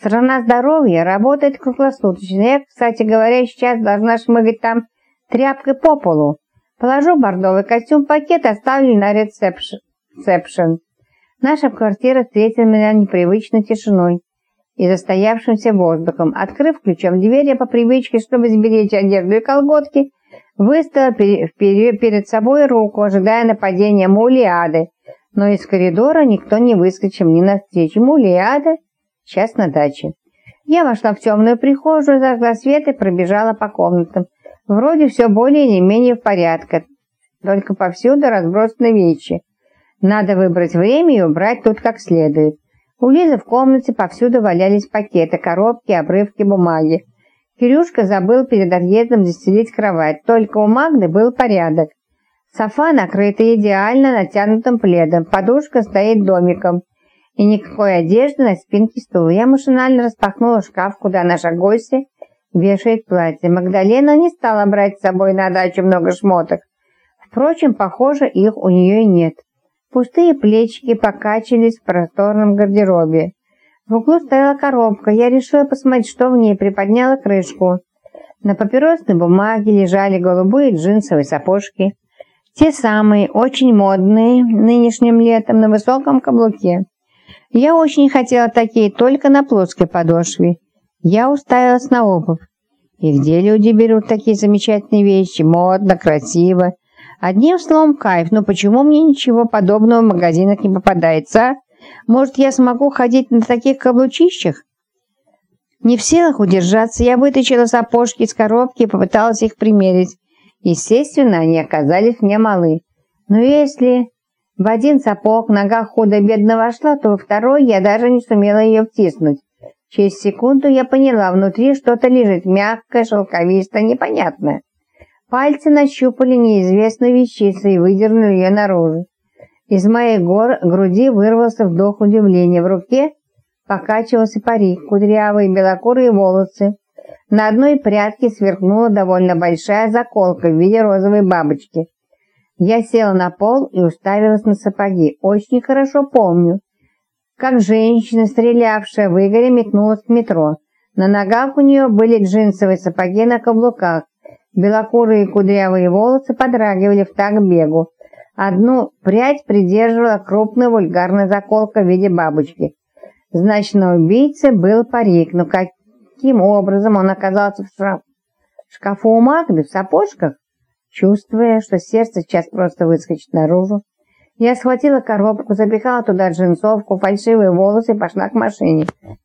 Страна здоровья работает круглосуточно. Я, кстати говоря, сейчас должна шмыгать там тряпкой по полу. Положу бордовый костюм в пакет, оставлю на ресепшн. Наша квартира встретила меня непривычной тишиной и застоявшимся воздухом. Открыв ключом дверь, я по привычке, чтобы сберечь одежду и колготки, выставила перед собой руку, ожидая нападения Мулиады. Но из коридора никто не выскочил мне навстречу. Мулиада сейчас на даче. Я вошла в темную прихожую, зажгла свет и пробежала по комнатам. Вроде все более или менее в порядке, только повсюду разбросаны вещи. Надо выбрать время и убрать тут как следует. У Лизы в комнате повсюду валялись пакеты, коробки, обрывки бумаги. Кирюшка забыл перед отъездом застелить кровать, только у Магды был порядок. Софа накрыта идеально натянутым пледом, подушка стоит домиком. И никакой одежды на спинке стула. Я машинально распахнула шкаф, куда наша гостья вешает платье. Магдалена не стала брать с собой на дачу много шмоток. Впрочем, похоже, их у нее и нет. Пустые плечики покачались в просторном гардеробе. В углу стояла коробка. Я решила посмотреть, что в ней, приподняла крышку. На папиросной бумаге лежали голубые джинсовые сапожки. Те самые, очень модные, нынешним летом, на высоком каблуке. Я очень хотела такие, только на плоской подошве. Я уставилась на обувь. И где люди берут такие замечательные вещи? Модно, красиво. Одним словом, кайф. Но почему мне ничего подобного в магазинах не попадается, а? Может, я смогу ходить на таких каблучищах? Не в силах удержаться, я вытащила сапожки из коробки и попыталась их примерить. Естественно, они оказались мне малы. Но если в один сапог нога худо-бедно вошла, то во второй я даже не сумела ее втиснуть. Через секунду я поняла, внутри что-то лежит, мягкое, шелковистое, непонятное. Пальцы нащупали неизвестную вещицу и выдернули ее наружу. Из моей гор груди вырвался вдох удивления. В руке покачивался парик, кудрявые белокурые волосы. На одной прядке сверкнула довольно большая заколка в виде розовой бабочки. Я села на пол и уставилась на сапоги. Очень хорошо помню, как женщина, стрелявшая в Игоря, метнулась к метро. На ногах у нее были джинсовые сапоги на каблуках. Белокурые кудрявые волосы подрагивали в так бегу. Одну прядь придерживала крупная вульгарная заколка в виде бабочки. Значит, на убийце был парик, но каким образом он оказался в шкафу, у Магды, в сапожках? Чувствуя, что сердце сейчас просто выскочит наружу, я схватила коробку, запихала туда джинсовку, фальшивые волосы и пошла к машине.